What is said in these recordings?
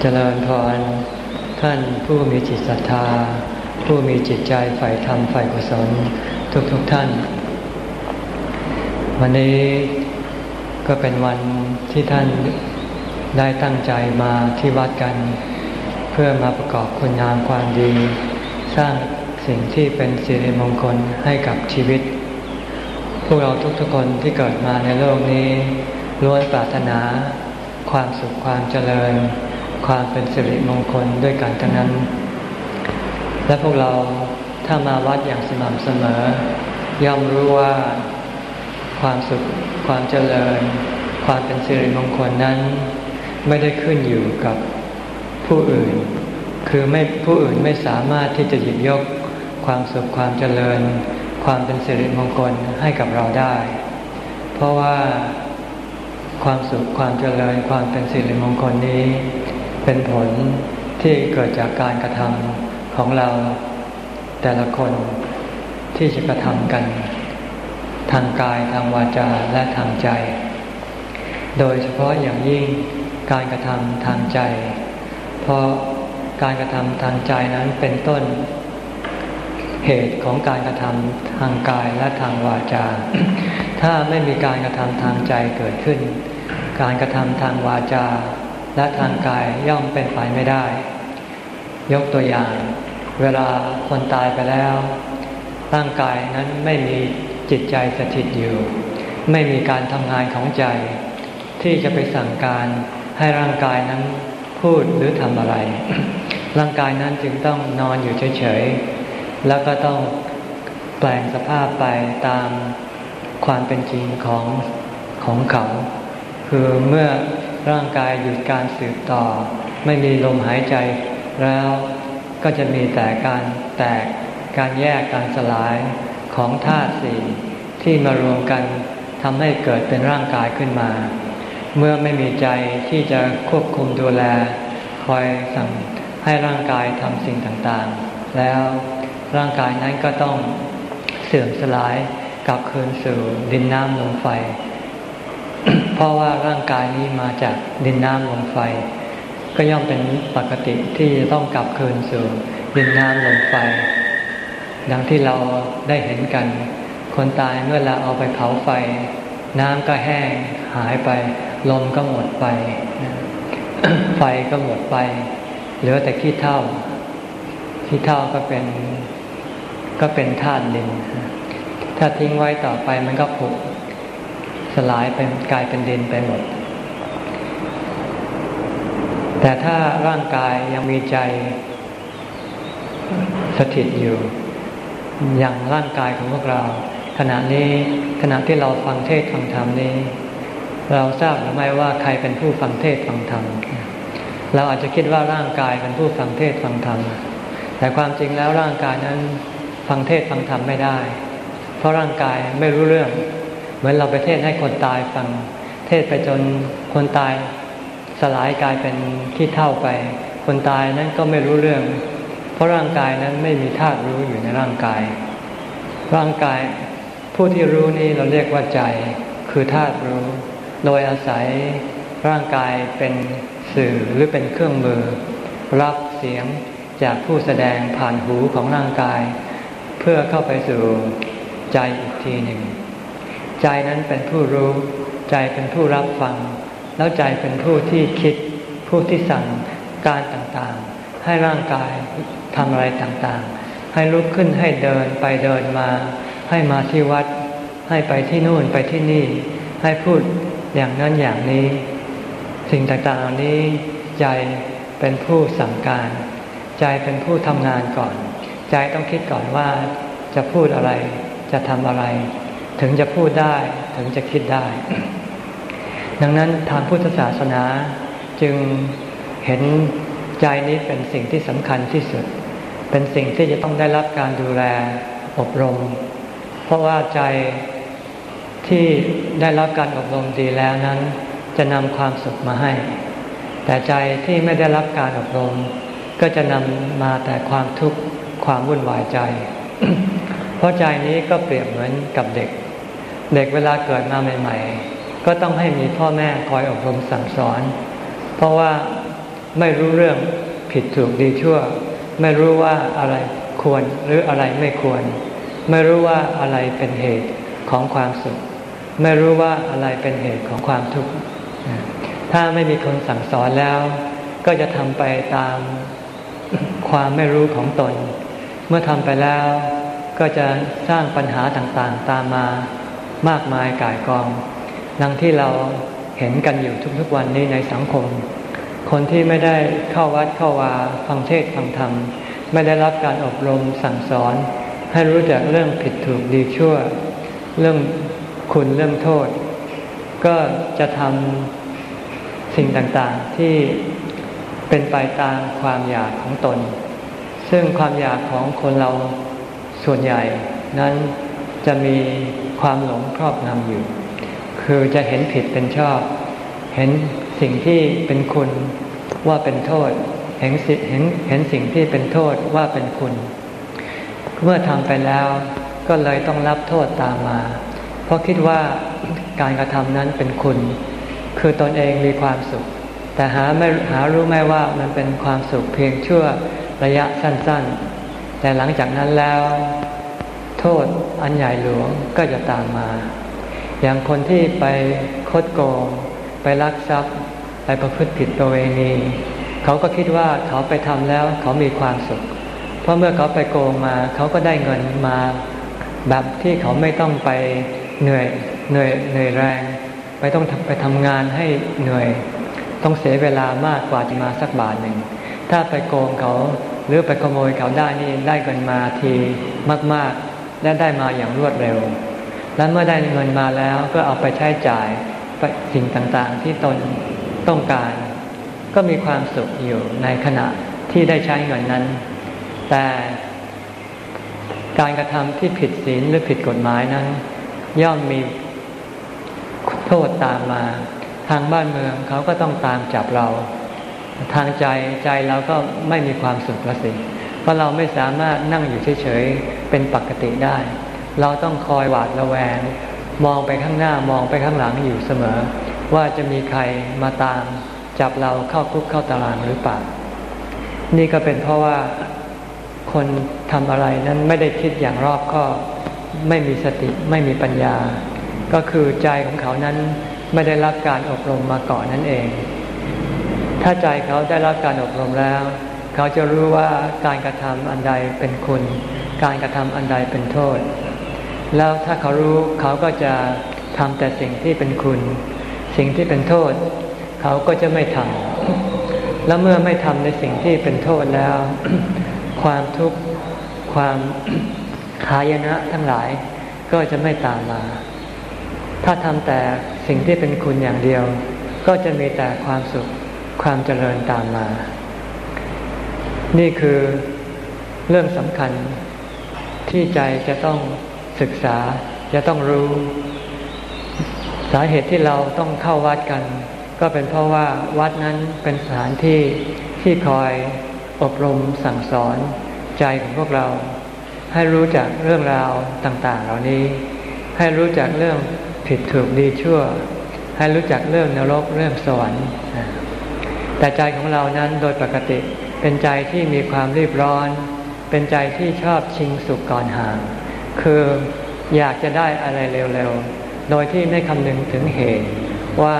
เจริญพรท่านผู้มีจิตศรัทธา ผู้มีจิตใจใฝ่ธรรมใฝ่กุศลทุกๆทท่าน วันนี้ก็เป็นวันที่ท่านได้ตั้งใจมาที่วัดกัน เพื่อมาประกอบคุณงามความดี สร้างสิ่งที่เป็นสิริมงคลให้กับชีวิต พวกเราทุกๆคนที่เกิดมาในโลกนี้ล้วนปรารถนา ความสุขความเจริญ ความเป็นสิริมงคลด้วยกันทั้งนั้น และพวกเราถ้ามาวัดอย่างสม่ำเสมอย่อมรู้ว่าความสุขความเจริญ ความเป็นสิริมงคลนั้น ไม่ได้ขึ้นอยู่กับผู้อื่น คือไม่ผู้อื่นไม่สามารถที่จะหยิบยกความสุขความเจริญ ความเป็นสิริมงคลให้กับเราได้ เพราะว่า ความสุขความเจริญความเป็นสิริมงคลนี้ เป็นผลที่เกิดจากการกระทำของเราแต่ละคนที่จะกระทำกัน ทางกายทางวาจาและทางใจ โดยเฉพาะอย่างยิ่งการกระทำทางใจ เพราะการกระทำทางใจนั้นเป็นต้น เหตุของการกระทำทางกายและทางวาจา ถ้าไม่มีการกระทำทางใจเกิดขึ้น การกระทำทางวาจา และทางกายย่อมเป็นไปไม่ได้ ยกตัวอย่าง เวลาคนตายไปแล้ว ร่างกายนั้นไม่มีจิตใจสถิตอยู่ ไม่มีการทำงานของใจ ที่จะไปสั่งการให้ร่างกายนั้นพูดหรือทำอะไร ร่างกายนั้นจึงต้องนอนอยู่เฉยๆ แล้วก็ต้องแปลงสภาพไปตามความเป็นจริงของของเขา คือเมื่อร่างกายหยุดการสืบต่อ ไม่มีลมหายใจ แล้วก็จะมีแต่การแตกการแยกการสลายของธาตุสี่ที่มารวมกันทำให้เกิดเป็นร่างกายขึ้นมา เมื่อไม่มีใจที่จะควบคุมดูแล คอยสั่งให้ร่างกายทำสิ่งต่างๆ แล้ว ร่างกายนั้นก็ต้องเสื่อมสลายกลับคืนสู่ดินน้ำลมไฟ เพราะว่าร่างกายนี้มาจากดินน้ำลมไฟ ก็ย่อมเป็นปกติที่จะต้องกลับคืนสู่ดินน้ำลมไฟ ดังที่เราได้เห็นกัน คนตายเมื่อเราเอาไปเผาไฟ น้ำก็แห้งหายไป ลมก็หมดไป ไฟก็หมดไป เหลือแต่ขี้เท่าขี้เท่าก็เป็น ก็เป็นธาตุดิน ถ้าทิ้งไว้ต่อไปมันก็ผุสลายเป็นกลายเป็นดินไปหมด แต่ถ้าร่างกายยังมีใจสถิตอยู่ อย่างร่างกายของพวกเรา ขณะนี้ขณะที่เราฟังเทศฟังธรรมนี้ เราทราบหรือไม่ว่าใครเป็นผู้ฟังเทศฟังธรรมเราอาจจะคิดว่าร่างกายเป็นผู้ฟังเทศฟังธรรมแต่ความจริงแล้วร่างกายนั้น ฟังเทศฟังธรรมไม่ได้ เพราะร่างกายไม่รู้เรื่อง เหมือนเราไปเทศให้คนตายฟัง เทศไปจนคนตายสลายกลายเป็นที่เท่าไป คนตายนั้นก็ไม่รู้เรื่อง เพราะร่างกายนั้นไม่มีธาตุรู้อยู่ในร่างกาย ร่างกายผู้ที่รู้นี้เราเรียกว่าใจคือธาตุรู้ โดยอาศัยร่างกายเป็นสื่อหรือเป็นเครื่องมือ รับเสียงจากผู้แสดงผ่านหูของร่างกาย เพื่อเข้าไปสู่ใจอีกทีหนึ่ง ใจนั้นเป็นผู้รู้ ใจเป็นผู้รับฟัง แล้วใจเป็นผู้ที่คิด ผู้ที่สั่งการต่างๆ ให้ร่างกายทำอะไรต่างๆ ให้ลุกขึ้นให้เดินไปเดินมา ให้มาที่วัด ให้ไปที่นู่นไปที่นี่ ให้พูดอย่างนั้นอย่างนี้ สิ่งต่างๆเหล่านี้ใจเป็นผู้สั่งการ ใจเป็นผู้ทำงานก่อน ใจต้องคิดก่อนว่าจะพูดอะไร จะทำอะไร ถึงจะพูดได้ ถึงจะคิดได้ ดังนั้นทางพุทธศาสนาจึงเห็นใจนี้เป็นสิ่งที่สำคัญที่สุด เป็นสิ่งที่จะต้องได้รับการดูแลอบรม เพราะว่าใจที่ได้รับการอบรมดีแล้วนั้น จะนำความสุขมาให้ แต่ใจที่ไม่ได้รับการอบรม ก็จะนำมาแต่ความทุกข์ ความวุ่นวายใจ เพราะใจนี้ก็เปรียบเหมือนกับเด็ก เด็กเวลาเกิดมาใหม่ ๆ ก็ต้องให้มีพ่อแม่คอยอบรมสั่งสอน เพราะว่าไม่รู้เรื่องผิดถูกดีชั่ว ไม่รู้ว่าอะไรควรหรืออะไรไม่ควร ไม่รู้ว่าอะไรเป็นเหตุของความสุข ไม่รู้ว่าอะไรเป็นเหตุของความทุกข์ถ้าไม่มีคนสั่งสอนแล้ว ก็จะทำไปตามความไม่รู้ของตน เมื่อทำไปแล้วก็จะสร้างปัญหาต่างๆตามมามากมายกายกอง ดังที่เราเห็นกันอยู่ทุกๆวันนี้ในสังคม คนที่ไม่ได้เข้าวัดเข้าวาฟังเทศฟังธรรม ไม่ได้รับการอบรมสั่งสอน ให้รู้จักเรื่องผิดถูกดีชั่ว เรื่องคุณเรื่องโทษ ก็จะทำสิ่งต่างๆที่เป็นไปตามความอยากของตน ซึ่งความอยากของคนเราส่วนใหญ่นั้นจะมีความหลงครอบงำอยู่ คือจะเห็นผิดเป็นชอบ เห็นสิ่งที่เป็นคุณว่าเป็นโทษ เห็นสิเห็นเห็นสิ่งที่เป็นโทษว่าเป็นคุณ เมื่อทำไปแล้วก็เลยต้องรับโทษตามมา เพราะคิดว่าการกระทำนั้นเป็นคุณ คือตนเองมีความสุข แต่หาไม่หารู้ไม่ว่ามันเป็นความสุขเพียงชั่ว ระยะสั้น ๆ แต่หลังจากนั้นแล้ว โทษอันใหญ่หลวงก็จะตามมา อย่างคนที่ไปคดโกง ไปลักทรัพย์ ไปประพฤติผิดประเวณี เขาก็คิดว่าเขาไปทำแล้วเขามีความสุข เพราะเมื่อเขาไปโกงมาเขาก็ได้เงินมาแบบที่เขาไม่ต้องไปเหนื่อยเหนื่อยเหนื่อยแรง ไปต้องไปทำงานให้เหนื่อย ต้องเสียเวลามากกว่าจะมาสักบาทหนึ่งถ้าไปโกงเขา หรือไปขโมยเขาได้นี่ได้เงินมาทีมากๆ และได้มาอย่างรวดเร็ว และเมื่อได้เงินมาแล้วก็เอาไปใช้จ่ายสิ่งต่างๆ ที่ตนต้องการ ก็มีความสุขอยู่ในขณะที่ได้ใช้เงินนั้น แต่การกระทำที่ผิดศีลหรือผิดกฎหมายนั้น ย่อมมีโทษตามมา ทางบ้านเมืองเขาก็ต้องตามจับเรา ทางใจใจเราก็ไม่มีความสุขละสิเพราะเราไม่สามารถนั่งอยู่เฉยๆเป็นปกติได้ เราต้องคอยหวาดระแวง มองไปข้างหน้ามองไปข้างหลังอยู่เสมอ ว่าจะมีใครมาตาม จับเราเข้าคุกเข้าตารางหรือเปล่านี่ก็เป็นเพราะว่าคนทำอะไรนั้นไม่ได้คิดอย่างรอบก็ไม่มีสติไม่มีปัญญา ก็คือใจของเขานั้นไม่ได้รับการอบรมมาก่อนนั่นเอง ถ้าใจเขาได้รับการอบรมแล้ว เขาจะรู้ว่าการกระทำอันใดเป็นคุณ การกระทำอันใดเป็นโทษ แล้วถ้าเขารู้เขาก็จะทำแต่สิ่งที่เป็นคุณ สิ่งที่เป็นโทษ เขาก็จะไม่ทำแล้วเมื่อไม่ทำในสิ่งที่เป็นโทษแล้ว ความทุกข์ความหายนะทั้งหลายก็จะไม่ตามมา ถ้าทำแต่สิ่งที่เป็นคุณอย่างเดียว ก็จะมีแต่ความสุข ความเจริญตามมา นี่คือเรื่องสำคัญที่ใจจะต้องศึกษา จะต้องรู้ สาเหตุที่เราต้องเข้าวัดกัน ก็เป็นเพราะว่าวัดนั้นเป็นสถานที่ที่คอยอบรมสั่งสอนใจของพวกเรา ให้รู้จักเรื่องราวต่าง ๆ เหล่านี้ ให้รู้จักเรื่องผิดถูกดีชั่ว ให้รู้จักเรื่องนรกเรื่องสวรรค์ แต่ใจของเรานั้นโดยปกติเป็นใจที่มีความรีบร้อน เป็นใจที่ชอบชิงสุขก่อนห่าง คืออยากจะได้อะไรเร็วๆ โดยที่ไม่คำนึงถึงเหตุว่า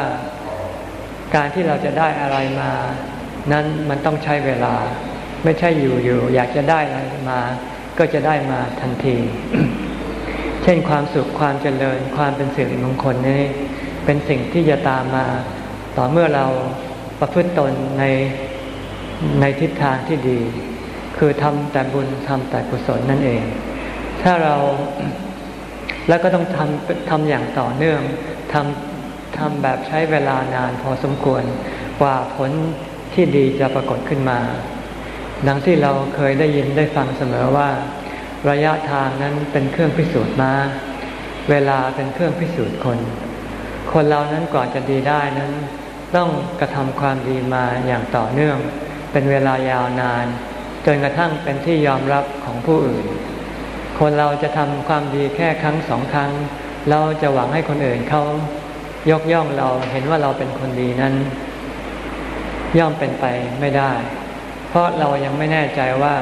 การที่เราจะได้อะไรมา นั้นมันต้องใช้เวลา ไม่ใช่อยู่ๆอยากจะได้อะไรมา ก็จะได้มาทันที เช่นความสุขความเจริญ ความเป็นสิริมงคลนี้ เป็นสิ่งที่จะตามมา ต่อเมื่อเรา ประพฤติตนในในทิศทางที่ดี คือทำแต่บุญทำแต่กุศลนั่นเอง ถ้าเราแล้วก็ต้องทำทำอย่างต่อเนื่องทำทำแบบใช้เวลานานพอสมควรกว่าผลที่ดีจะปรากฏขึ้นมา ดังที่เราเคยได้ยินได้ฟังเสมอว่า ระยะทางนั้นเป็นเครื่องพิสูจน์มา เวลาเป็นเครื่องพิสูจน์คน คนเรานั้นก่อนจะดีได้นั้น ต้องกระทำความดีมาอย่างต่อเนื่อง เป็นเวลายาวนานจนกระทั่งเป็นที่ยอมรับของผู้อื่น คนเราจะทำความดีแค่ครั้งสองครั้ง เราจะหวังให้คนอื่นเขายกย่องเราเห็นว่าเราเป็นคนดีนั้น ย่อมเป็นไปไม่ได้ เพราะเรายังไม่แน่ใจว่า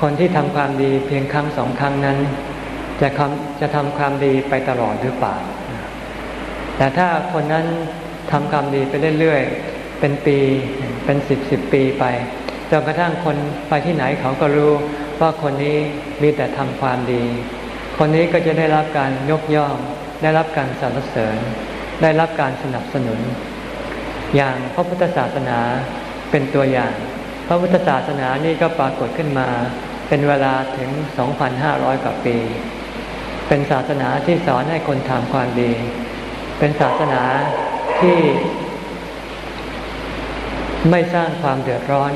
คนที่ทำความดีเพียงครั้งสองครั้งนั้น จะทำจะทำความดีไปตลอดหรือเปล่าแต่ถ้าคนนั้น ทำความดีไปเรื่อยๆ เป็นปีเป็นสิบสิบปีไปจนกระทั่งคนไปที่ไหนเขาก็รู้ว่าคนนี้มีแต่ทำความดี คนนี้ก็จะได้รับการยกย่อง ได้รับการสรรเสริญ ได้รับการสนับสนุน อย่างพระพุทธศาสนาเป็นตัวอย่าง พระพุทธศาสนานี่ก็ปรากฏขึ้นมา เป็นเวลาถึง 2,500 กว่าปี เป็นศาสนาที่สอนให้คนทำความดี เป็นศาสนา ที่ไม่สร้างความเดือดร้อน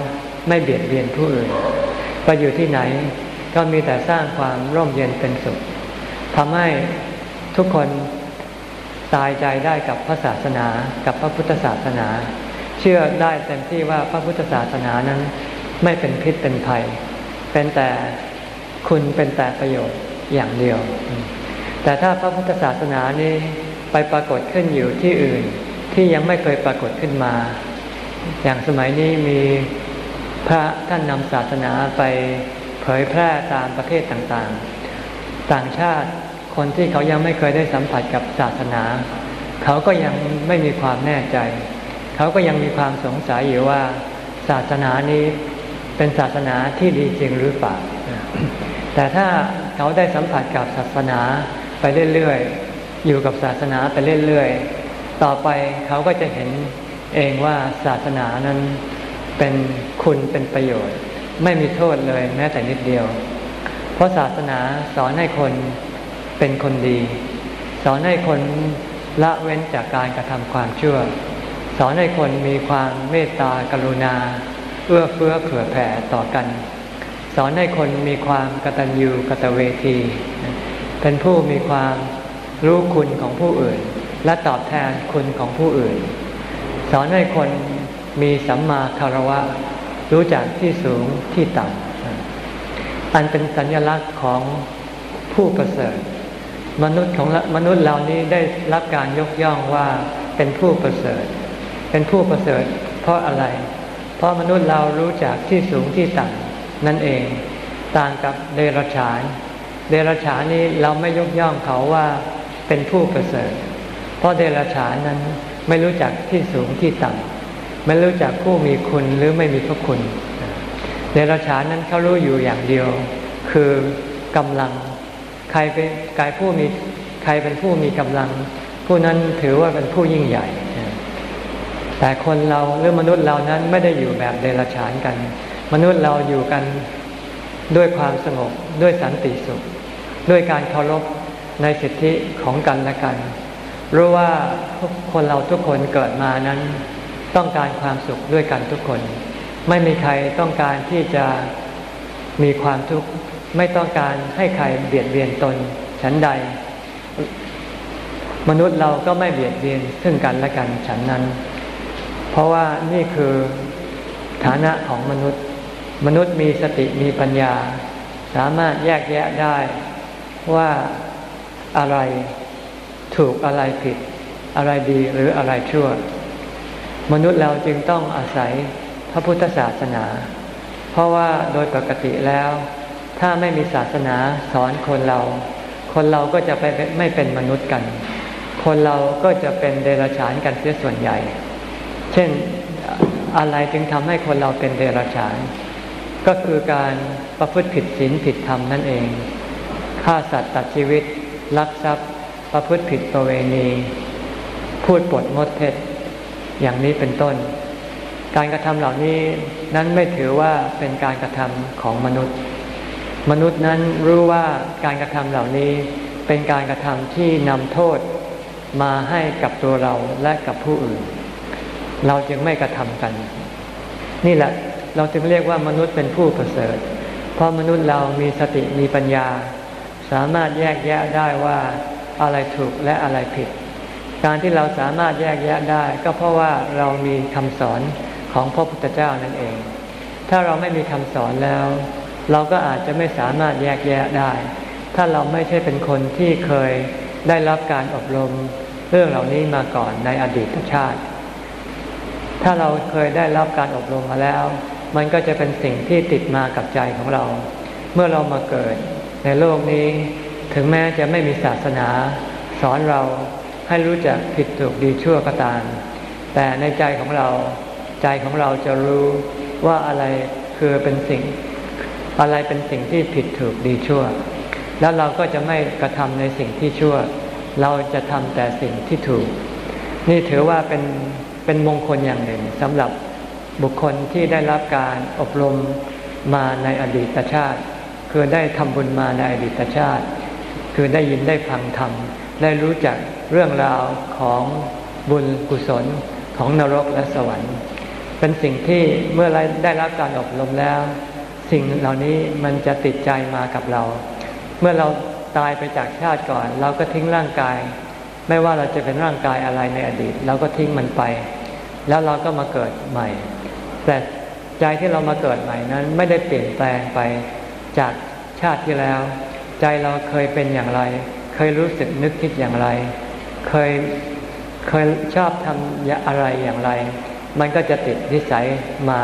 ไม่เบียดเบียนผู้อื่นไปอยู่ที่ไหนก็มีแต่สร้างความร่มเย็นเป็นสุขทำให้ทุกคนตายใจได้กับพระศาสนา กับพระพุทธศาสนา เชื่อได้เต็มที่ว่าพระพุทธศาสนานั้น ไม่เป็นพิษเป็นภัย เป็นแต่คุณเป็นแต่ประโยชน์อย่างเดียว แต่ถ้าพระพุทธศาสนานี้ไปปรากฏขึ้นอยู่ที่อื่น ที่ยังไม่เคยปรากฏขึ้นมา อย่างสมัยนี้มีพระท่านนำศาสนาไปเผยแพร่ตามประเทศต่างๆ ต่างชาติคนที่เขายังไม่เคยได้สัมผัสกับศาสนา เขาก็ยังไม่มีความแน่ใจ เขาก็ยังมีความสงสัยอยู่ว่า ศาสนานี้เป็นศาสนาที่ดีจริงหรือเปล่า แต่ถ้าเขาได้สัมผัสกับศาสนาไปเรื่อยๆ อยู่กับศาสนาไปเรื่อยๆ ต่อไปเขาก็จะเห็นเองว่าศาสนานั้นเป็นคุณเป็นประโยชน์ ไม่มีโทษเลยแม้แต่นิดเดียว เพราะศาสนาสอนให้คนเป็นคนดี สอนให้คนละเว้นจากการกระทำความชั่ว สอนให้คนมีความเมตตากรุณา เอื้อเฟื้อเผื่อแผ่ต่อกัน สอนให้คนมีความกตัญญูกตเวที เป็นผู้มีความรู้คุณของผู้อื่น และตอบแทนคุณของผู้อื่น สอนให้คนมีสัมมาคารวะ รู้จักที่สูงที่ต่ำอันเป็นสัญลักษณ์ของผู้ประเสริฐ มนุษย์ของมนุษย์เหล่านี้ได้รับการยกย่องว่าเป็นผู้ประเสริฐ เป็นผู้ประเสริฐ เพราะอะไร เพราะมนุษย์เรารู้จักที่สูงที่ต่ำนั่นเองต่างกับเดรัจฉาน เดรัจฉานนี้เราไม่ยกย่องเขาว่าเป็นผู้ประเสริฐ ราะเดรัจฉานนั้นไม่รู้จักที่สูงที่ต่ำไม่รู้จักผู้มีคุณหรือไม่มีพระคุณ เดรัจฉานนั้นเขารู้อยู่อย่างเดียว คือกำลังใครเป็นกายผู้มีใครเป็นผู้มีกำลัง ผู้นั้นถือว่าเป็นผู้ยิ่งใหญ่ แต่คนเราหรือมนุษย์เรานั้นไม่ได้อยู่แบบเดรัจฉานกัน มนุษย์เราอยู่กันด้วยความสงบด้วยสันติสุข ด้วยการเคารพในสิทธิของกันและกัน รู้ว่าคนเราทุกคนเกิดมานั้น ต้องการความสุขด้วยกันทุกคน ไม่มีใครต้องการที่จะมีความทุกข์ไม่ต้องการให้ใครเบียดเบียนตนฉันใด มนุษย์เราก็ไม่เบียดเบียนซึ่งกันและกันฉันนั้น เพราะว่านี่คือฐานะของมนุษย์ มนุษย์มีสติมีปัญญา สามารถแยกแยะได้ว่าอะไร ถูกอะไรผิด อะไรดีหรืออะไรชั่ว มนุษย์เราจึงต้องอาศัยพระพุทธศาสนา เพราะว่าโดยปกติแล้ว ถ้าไม่มีศาสนาสอนคนเรา คนเราก็จะไปไม่เป็นมนุษย์กัน คนเราก็จะเป็นเดรัจฉานกันเสียส่วนใหญ่ เช่นอะไรจึงทำให้คนเราเป็นเดรัจฉาน ก็คือการประพฤติผิดศีลผิดธรรมนั่นเองฆ่าสัตว์ตัดชีวิตลักทรัพย์ ประพฤติผิดประเวณี พูดปดมดเท็จอย่างนี้เป็นต้น การกระทำเหล่านี้นั้นไม่ถือว่าเป็นการกระทำของมนุษย์ มนุษย์นั้นรู้ว่าการกระทำเหล่านี้เป็นการกระทำที่นำโทษมาให้กับตัวเราและกับผู้อื่น เราจึงไม่กระทำกัน นี่แหละเราจึงเรียกว่ามนุษย์เป็นผู้ประเสริฐ เพราะมนุษย์เรามีสติมีปัญญา สามารถแยกแยะได้ว่า อะไรถูกและอะไรผิด การที่เราสามารถแยกแยะได้ ก็เพราะว่าเรามีคำสอนของพระพุทธเจ้านั่นเอง ถ้าเราไม่มีคำสอนแล้ว เราก็อาจจะไม่สามารถแยกแยะได้ ถ้าเราไม่ใช่เป็นคนที่เคยได้รับการอบรมเรื่องเหล่านี้มาก่อนในอดีตชาติ ถ้าเราเคยได้รับการอบรมมาแล้ว มันก็จะเป็นสิ่งที่ติดมากับใจของเรา เมื่อเรามาเกิดในโลกนี้ ถึงแม้จะไม่มีศาสนา สอนเราให้รู้จักผิดถูกดีชั่วก็ตาม แต่ในใจของเราใจของเราจะรู้ว่าอะไรคือเป็นสิ่ง อะไรเป็นสิ่งที่ผิดถูกดีชั่ว แล้วเราก็จะไม่กระทำในสิ่งที่ชั่ว เราจะทำแต่สิ่งที่ถูก นี่ถือว่าเป็นเป็นมงคลอย่างหนึ่งสำหรับบุคคลที่ได้รับการอบรมมาในอดีตชาติ คือได้ทำบุญมาในอดีตชาติ คือได้ยินได้ฟังธรรม ได้รู้จักเรื่องราวของบุญกุศลของนรกและสวรรค์ เป็นสิ่งที่เมื่อได้รับการอบรมแล้ว สิ่งเหล่านี้มันจะติดใจมากับเรา เมื่อเราตายไปจากชาติก่อน เราก็ทิ้งร่างกาย ไม่ว่าเราจะเป็นร่างกายอะไรในอดีต เราก็ทิ้งมันไป แล้วเราก็มาเกิดใหม่ แต่ใจที่เรามาเกิดใหม่นั้นไม่ได้เปลี่ยนแปลงไปจากชาติที่แล้ว ใจเราเคยเป็นอย่างไร เคยรู้สึกนึกคิดอย่างไร เคยเคยชอบทำอะไรอย่างไร มันก็จะติดนิสัยมา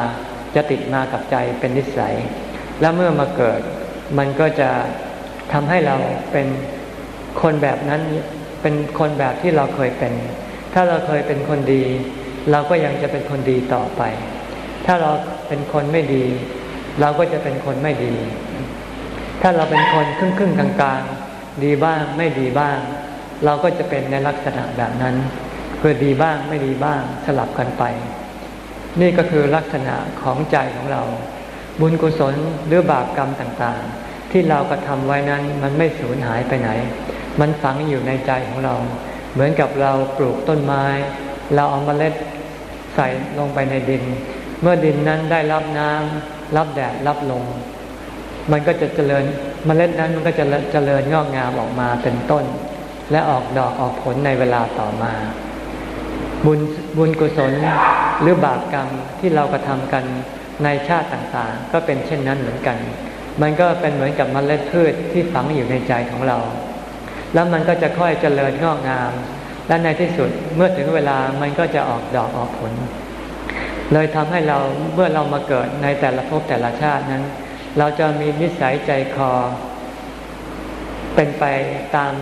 จะติดมากับใจเป็นนิสัย แล้วเมื่อมาเกิด มันก็จะทำให้เราเป็นคนแบบนั้นเป็นคนแบบที่เราเคยเป็น ถ้าเราเคยเป็นคนดี เราก็ยังจะเป็นคนดีต่อไป ถ้าเราเป็นคนไม่ดี เราก็จะเป็นคนไม่ดี ถ้าเราเป็นคนครึ่งครึ่งกลางกลางดีบ้างไม่ดีบ้าง เราก็จะเป็นในลักษณะแบบนั้น คือดีบ้างไม่ดีบ้างสลับกันไป นี่ก็คือลักษณะของใจของเรา บุญกุศลหรือบาปกรรมต่างๆ ที่เรากระทำไว้นั้นมันไม่สูญหายไปไหน มันฝังอยู่ในใจของเรา เหมือนกับเราปลูกต้นไม้ เราเอาเมล็ดใส่ลงไปในดิน เมื่อดินนั้นได้รับน้ำรับแดดรับลม มันก็จะเจริญมเมล็ดนั้นมันก็จะเจริญงอกงามออกมาเป็นต้น และออกดอกออกผลในเวลาต่อมา บุญบุญกุศลหรือบาปกรรมที่เรากระทำกันในชาติต่างๆ ก็เป็นเช่นนั้นเหมือนกัน มันก็เป็นเหมือนกับมเมล็ดพืชที่ฝังอยู่ในใจของเรา แล้วมันก็จะค่อยเจริญงอกงาม และในที่สุดเมื่อถึงเวลามันก็จะออกดอกออกผล เลยทำให้เราเมื่อเรามาเกิดในแต่ละภพแต่ละชาตินั้น เราจะมีนิสัยใจคอ เป็นไปตาม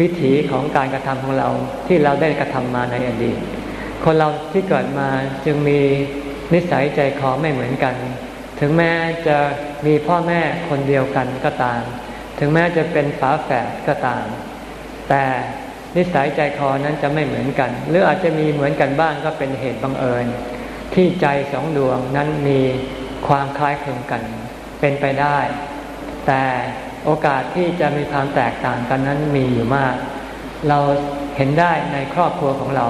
วิถีของการกระทำของเราที่เราได้กระทำมาในอดีต คนเราที่เกิดมาจึงมีนิสัยใจคอไม่เหมือนกัน ถึงแม้จะมีพ่อแม่คนเดียวกันก็ตาม ถึงแม้จะเป็นฝาแฝดก็ตาม แต่นิสัยใจคอนั้นจะไม่เหมือนกัน หรืออาจจะมีเหมือนกันบ้างก็เป็นเหตุบังเอิญ ที่ใจสองดวงนั้นมีความคล้ายคลึงกัน เป็นไปได้ แต่โอกาสที่จะมีความแตกต่างกันนั้นมีอยู่มาก เราเห็นได้ในครอบครัวของเรา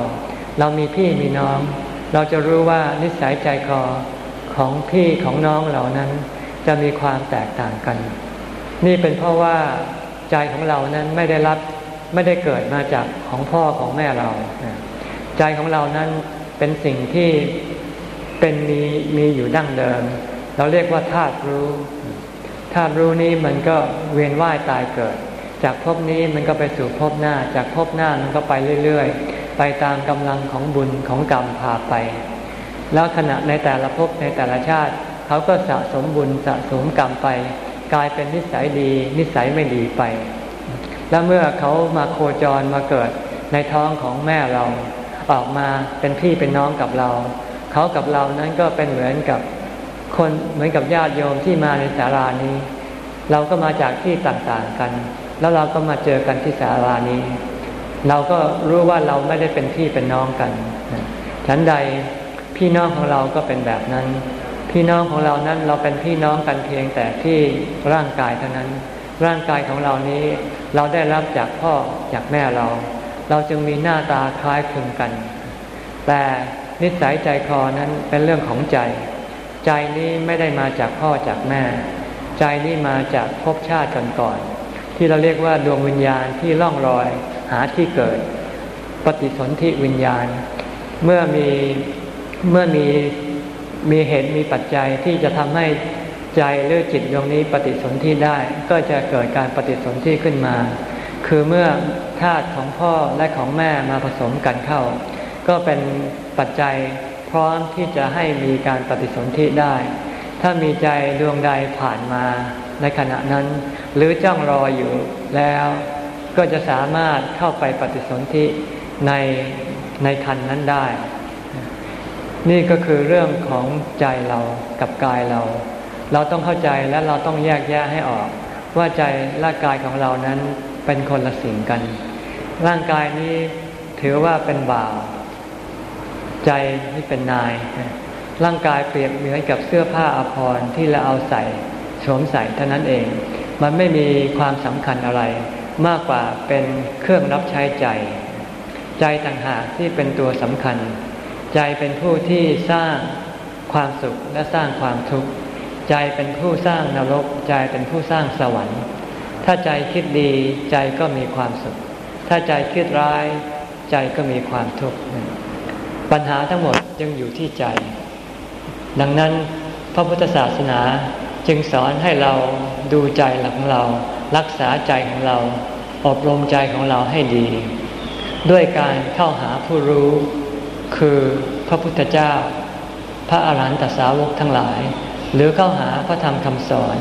เรามีพี่มีน้อง เราจะรู้ว่านิสัยใจคอของพี่ของน้องเหล่านั้น จะมีความแตกต่างกัน นี่เป็นเพราะว่าใจของเรานั้นไม่ได้รับไม่ได้เกิดมาจากของพ่อของแม่เรา ใจของเรานั้นเป็นสิ่งที่เป็นมีมีอยู่ดั้งเดิม เราเรียกว่าธาตุรู้ธาตุรู้นี้มันก็เวียนว่ายตายเกิด จากภพนี้มันก็ไปสู่ภพหน้า จากภพหน้ามันก็ไปเรื่อยๆ ไปตามกำลังของบุญของกรรมพาไป แล้วขณะในแต่ละภพในแต่ละชาติ เขาก็สะสมบุญสะสมกรรมไป กลายเป็นนิสัยดี นิสัยไม่ดีไป แล้วเมื่อเขามาโคจรมาเกิดในท้องของแม่เราออกมาเป็นพี่เป็นน้องกับเรา เขากับเรานั้นก็เป็นเหมือนกับ คนเหมือนกับญาติโยมที่มาในศาลานี้ เราก็มาจากที่ต่างๆกัน แล้วเราก็มาเจอกันที่ศาลานี้ เราก็รู้ว่าเราไม่ได้เป็นพี่เป็นน้องกันฉันใดพี่น้องของเราก็เป็นแบบนั้น พี่น้องของเรานั้นเราเป็นพี่น้องกันเพียงแต่ที่ร่างกายเท่านั้น ร่างกายของเรานี้เราได้รับจากพ่อจากแม่เรา เราจึงมีหน้าตาคล้ายคลึงกัน แต่นิสัยใจคอนั้นเป็นเรื่องของใจ ใจนี้ไม่ได้มาจากพ่อจากแม่ ใจนี้มาจากภพชาติก่อนๆที่เราเรียกว่าดวงวิญญาณที่ล่องรอยหาที่เกิด ปฏิสนธิวิญญาณ เมื่อมีเมื่อมีมีเหตุมีปัจจัยที่จะทำให้ใจหรือจิตดวงนี้ปฏิสนธิได้ ก็จะเกิดการปฏิสนธิขึ้นมา คือเมื่อธาตุของพ่อและของแม่มาผสมกันเข้า ก็เป็นปัจจัย พร้อมที่จะให้มีการปฏิสนธิได้ ถ้ามีใจดวงใดผ่านมาในขณะนั้น หรือจ้องรออยู่แล้วก็จะสามารถเข้าไปปฏิสนธิในในคันนั้นได้ นี่ก็คือเรื่องของใจเรากับกายเรา เราต้องเข้าใจและเราต้องแยกแยะให้ออก ว่าใจร่างกายของเรานั้นเป็นคนละสิ่งกัน ร่างกายนี้ถือว่าเป็นบ่าว ใจนี่เป็นนาย ร่างกายเปรียบเหมือนกับเสื้อผ้าอภรรที่เราเอาใส่สวมใส่เท่านั้นเอง มันไม่มีความสำคัญอะไร มากกว่าเป็นเครื่องรับใช้ใจ ใจต่างหากที่เป็นตัวสำคัญ ใจเป็นผู้ที่สร้างความสุขและสร้างความทุกข์ใจเป็นผู้สร้างนรก ใจเป็นผู้สร้างสวรรค์ ถ้าใจคิดดีใจก็มีความสุข ถ้าใจคิดร้าย ใจก็มีความทุกข์ ปัญหาทั้งหมดยังอยู่ที่ใจ ดังนั้นพระพุทธศาสนาจึงสอนให้เราดูใจของเรา รักษาใจของเรา อบรมใจของเราให้ดี ด้วยการเข้าหาผู้รู้ คือพระพุทธเจ้า พระอาหารหันตสาวกทั้งหลาย หรือเข้าหาพระธรรมคำสอน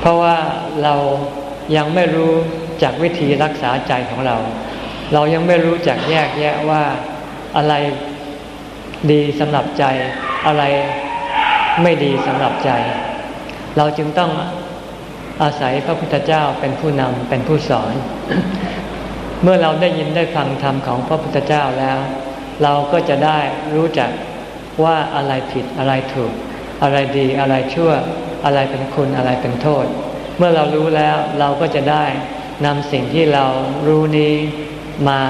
เพราะว่าเรายังไม่รู้จากวิธีรักษาใจของเรา เรายังไม่รู้จักแยกแยะว่า อะไรดีสำหรับใจ อะไรไม่ดีสำหรับใจ เราจึงต้องอาศัยพระพุทธเจ้าเป็นผู้นำเป็นผู้สอน เมื่อเราได้ยินได้ฟังธรรมของพระพุทธเจ้าแล้ว เราก็จะได้รู้จักว่าอะไรผิดอะไรถูก อะไรดีอะไรชั่ว อะไรเป็นคุณอะไรเป็นโทษ เมื่อเรารู้แล้วเราก็จะได้นำสิ่งที่เรารู้นี้มา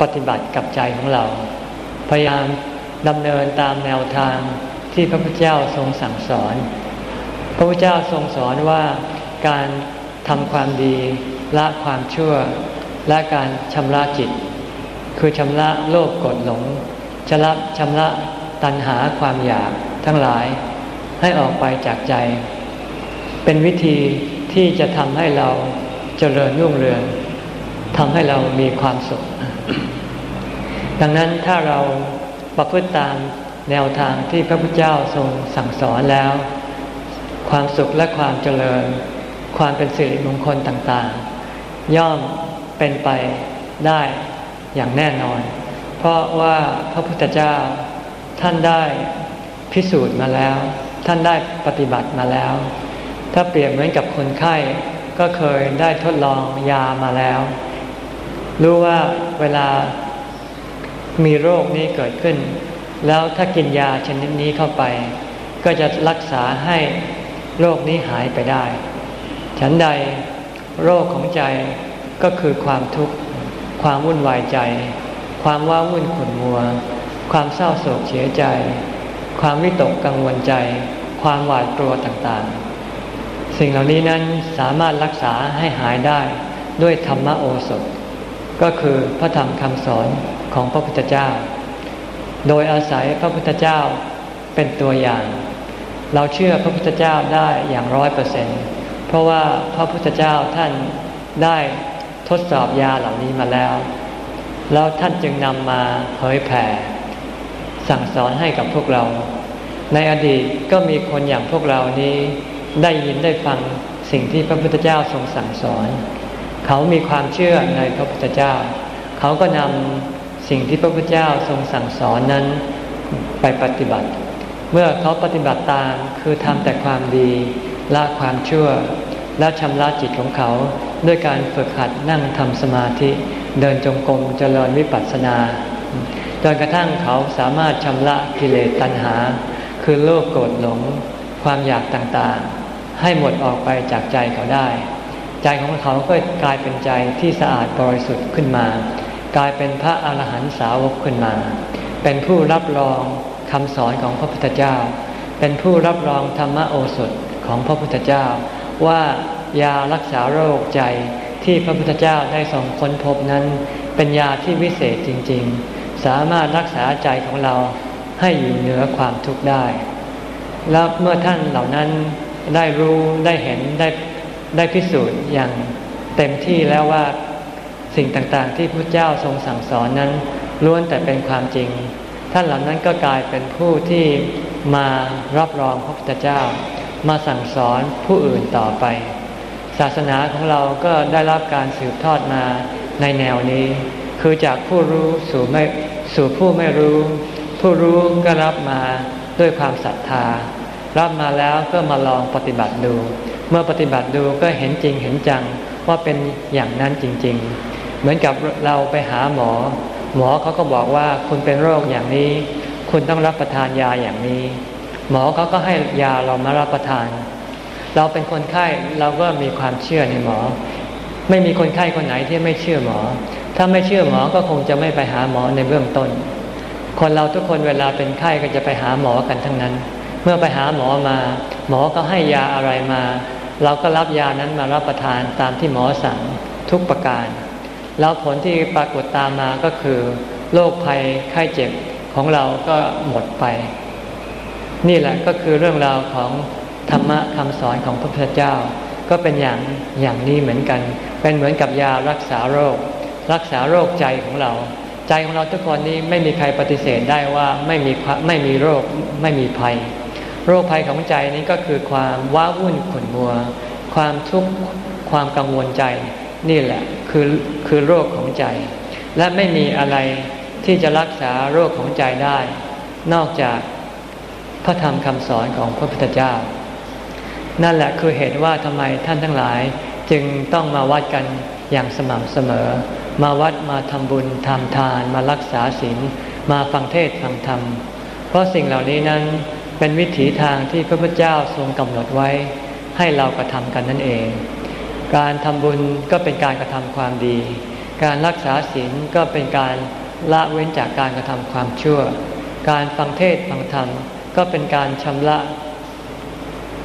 ปฏิบัติกับใจของเรา พยายามดำเนินตามแนวทางที่พระพุทธเจ้าทรงสั่งสอน พระพุทธเจ้าทรงสอนว่าการทำความดีละความชั่ว และการชำระจิต คือชำระโลภกดหลงชำระชำระตัณหาความอยากทั้งหลายให้ออกไปจากใจ เป็นวิธีที่จะทำให้เราเจริญรุ่งเรืองทำให้เรามีความสุข ดังนั้นถ้าเราประพฤติตามแนวทางที่พระพุทธเจ้าทรงสั่งสอนแล้ว ความสุขและความเจริญ ความเป็นสิริมงคลต่างๆ ย่อมเป็นไปได้อย่างแน่นอน เพราะว่าพระพุทธเจ้าท่านได้พิสูจน์มาแล้ว ท่านได้ปฏิบัติมาแล้ว ถ้าเปรียบเหมือนกับคนไข้ก็เคยได้ทดลองยามาแล้ว รู้ว่าเวลามีโรคนี้เกิดขึ้น แล้วถ้ากินยาชนิดนี้เข้าไป ก็จะรักษาให้โรคนี้หายไปได้ ฉันใดโรคของใจก็คือความทุกข์ ความวุ่นวายใจ ความว้าวุ่นขุ่นมัว ความเศร้าโศกเสียใจ ความวิตกกังวลใจ ความหวาดกลัวต่างๆ สิ่งเหล่านี้นั้นสามารถรักษาให้หายได้ด้วยธรรมโอสถ ก็คือพระธรรมคำสอนของพระพุทธเจ้า โดยอาศัยพระพุทธเจ้าเป็นตัวอย่าง เราเชื่อพระพุทธเจ้าได้อย่างร้อยเปอร์เซ็นต์เพราะว่าพระพุทธเจ้าท่านได้ทดสอบยาเหล่านี้มาแล้ว แล้วท่านจึงนำมาเผยแผ่ สั่งสอนให้กับพวกเรา ในอดีตก็มีคนอย่างพวกเรานี้ได้ยินได้ฟังสิ่งที่พระพุทธเจ้าทรงสั่งสอน เขามีความเชื่อในพระพุทธเจ้า เขาก็นำสิ่งที่พระพุทธเจ้าทรงสั่งสอนนั้นไปปฏิบัติ เมื่อเขาปฏิบัติตามคือทำแต่ความดีละความชั่ว และชำระจิตของเขา ด้วยการฝึกหัดนั่งทำสมาธิ เดินจงกรมเจริญวิปัสสนาจนกระทั่งเขาสามารถชำระกิเลสตัณหา คือโลภโกรธหลง ความอยากต่างๆ ให้หมดออกไปจากใจเขาได้ ใจของเขาก็กลายเป็นใจที่สะอาดบริสุทธิ์ขึ้นมา กลายเป็นพระอรหันตสาวกขึ้นมา เป็นผู้รับรองคำสอนของพระพุทธเจ้า เป็นผู้รับรองธรรมโอสถของพระพุทธเจ้า ว่ายารักษาโรคใจที่พระพุทธเจ้าได้ทรงค้นพบนั้น เป็นยาที่วิเศษจริง ๆ สามารถรักษาใจของเราให้อยู่เหนือความทุกข์ได้ แล้วเมื่อท่านเหล่านั้นได้รู้ได้เห็นได้ ได้พิสูจน์อย่างเต็มที่แล้วว่าสิ่งต่างๆ ที่พระเจ้าทรงสั่งสอนนั้นล้วนแต่เป็นความจริง ท่านเหล่านั้นก็กลายเป็นผู้ที่มารับรองพระพุทธเจ้า มาสั่งสอนผู้อื่นต่อไป ศาสนาของเราก็ได้รับการสืบทอดมาในแนวนี้ คือจากผู้รู้สู่ไม่สู่ผู้ไม่รู้ ผู้รู้ก็รับมาด้วยความศรัทธา รับมาแล้วก็มาลองปฏิบัติดู เมื่อปฏิบัติดูก็เห็นจริงเห็นจังว่าเป็นอย่างนั้นจริง ๆ เหมือนกับเราไปหาหมอ หมอเขาก็บอกว่าคุณเป็นโรคอย่างนี้ คุณต้องรับประทานยาอย่างนี้ หมอเขาก็ให้ยาเรามารับประทาน เราเป็นคนไข้เราก็มีความเชื่อในหมอ ไม่มีคนไข้คนไหนที่ไม่เชื่อหมอ ถ้าไม่เชื่อหมอก็คงจะไม่ไปหาหมอในเบื้องต้น คนเราทุกคนเวลาเป็นไข้ก็จะไปหาหมอกันทั้งนั้น เมื่อไปหาหมอมา หมอก็ให้ยาอะไรมา เราก็รับยานั้นมารับประทานตามที่หมอสั่งทุกประการ แล้วผลที่ปรากฏตามมาก็คือโรคภัยไข้เจ็บของเราก็หมดไป นี่แหละก็คือเรื่องราวของธรรมะคำสอนของพระพุทธเจ้า ก็เป็นอย่างอย่างนี้เหมือนกัน เป็นเหมือนกับยารักษาโรค รักษาโรคใจของเรา ใจของเราทุกคนนี้ไม่มีใครปฏิเสธได้ว่าไม่มีไม่มีโรคไม่มีภัย โรคภัยของใจนี้ก็คือความว้าวุ่นขุ่นมัว ความทุกข์ความกังวลใจนี่แหละคือคือโรคของใจ และไม่มีอะไรที่จะรักษาโรคของใจได้ นอกจากพระธรรมคำสอนของพระพุทธเจ้า นั่นแหละคือเหตุว่าทำไมท่านทั้งหลายจึงต้องมาวัดกันอย่างสม่ำเสมอ มาวัดมาทำบุญทำทาน มารักษาศีลมาฟังเทศฟังธรรม เพราะสิ่งเหล่านี้นั้น เป็นวิถีทางที่พระพุทธเจ้าทรงกำหนดไว้ให้เรากระทำกันนั่นเอง การทำบุญก็เป็นการกระทำความดี การรักษาศีลก็เป็นการละเว้นจากการกระทำความชั่ว การฟังเทศฟังธรรมก็เป็นการชำระ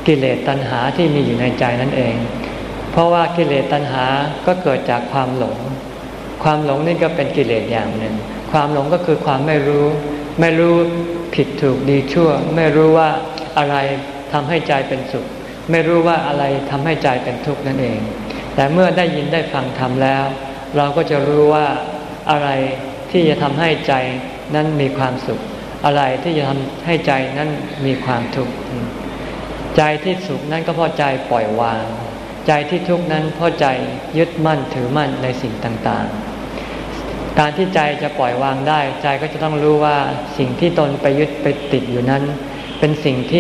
กิเลสตัณหาที่มีอยู่ในใจนั่นเอง เพราะว่ากิเลสตัณหาก็เกิดจากความหลง ความหลงนี่ก็เป็นกิเลสอย่างหนึ่ง ความหลงก็คือความไม่รู้ ไม่รู้ ผิดถูกดีชั่ว ไม่รู้ว่าอะไรทำให้ใจเป็นสุข ไม่รู้ว่าอะไรทำให้ใจเป็นทุกข์นั่นเอง แต่เมื่อได้ยินได้ฟังธรรมแล้ว เราก็จะรู้ว่าอะไรที่จะทำให้ใจนั้นมีความสุข อะไรที่จะทำให้ใจนั้นมีความทุกข์ใจที่สุขนั้นก็เพราะใจปล่อยวาง ใจที่ทุกข์นั้นเพราะใจยึดมั่นถือมั่นในสิ่งต่างๆ การที่ใจจะปล่อยวางได้ ใจก็จะต้องรู้ว่าสิ่งที่ตนไปยึดไปติดอยู่นั้น เป็นสิ่งที่